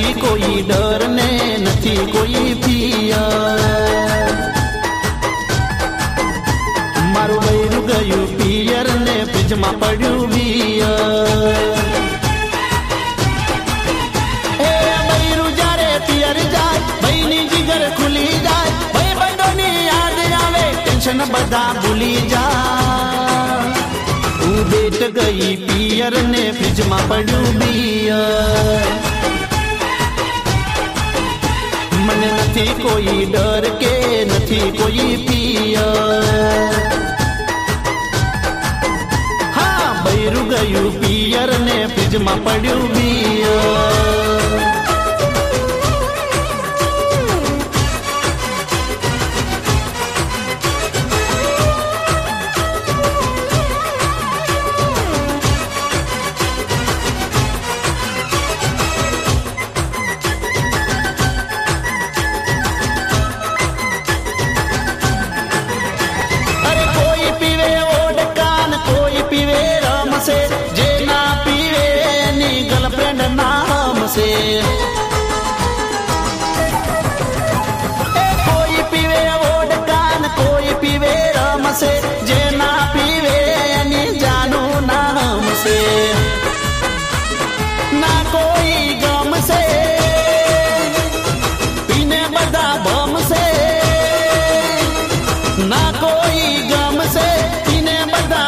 નથી કોઈ ડર ને નથી કોઈ પિયર મારું બૈરું ગયું પિયર ને ફ્રીજમાં પડ્યું બિયર એ બૈરું જ્યારે પિયર જાય ભાઈની જીગર ખુલી જાય ભાઈ બંધોની યાદ આવે ટેન્શન બધા ભૂલી જા હું બેટ ગઈ પિયર ને ફ્રીજમાં પડ્યું બિયર મને નથી કોઈ ડર કે નથી કોઈ પિયર. હા, બૈરું ગયું પિયર ને ફ્રીજમાં પડ્યું બિયર. से। कोई पीवे कोई पीवे से। जे ना पीवे, यानी जानू नाम से। ना कोई गम से, पीने बदा बम से। ना कोई गम से, पीने बदा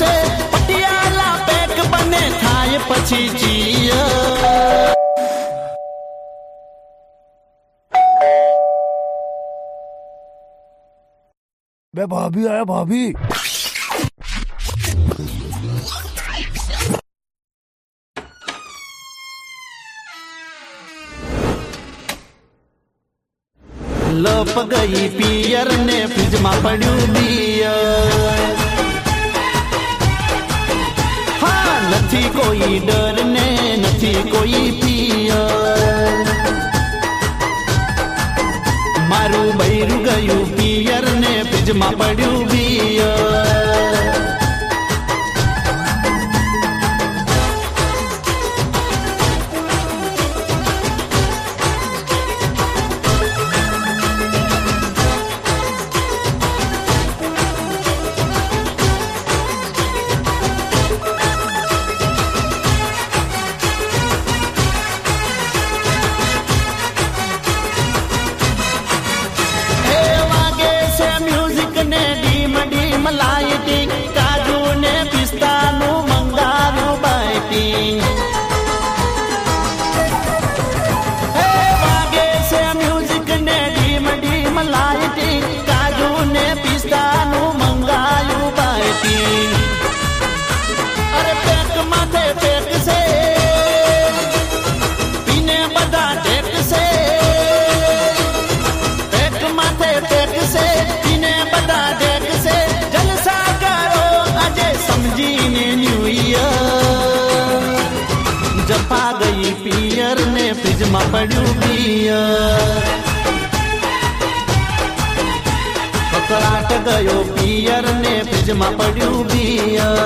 से। पटियाला पैक बने खाए पछी બે ભાભી આયા ભાભી લપ ગઈ પિયર ને ફ્રીજમાં પડ્યું બિયર હા નથી કોઈ ડર ને નથી કોઈ પિયર મારું બૈરું ગયું પિયર ને ફ્રીજમાં પડ્યું બિયર ગયો પિયર ને ફ્રીજમાં પડ્યું બિયર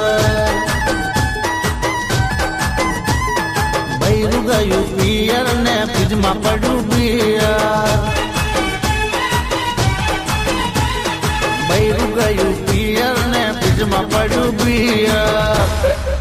બૈરું ગયું પિયર ને ફ્રીજમાં પડ્યું બિયર બૈરું ગયું પિયર ને ફ્રીજમાં પડ્યું બિયર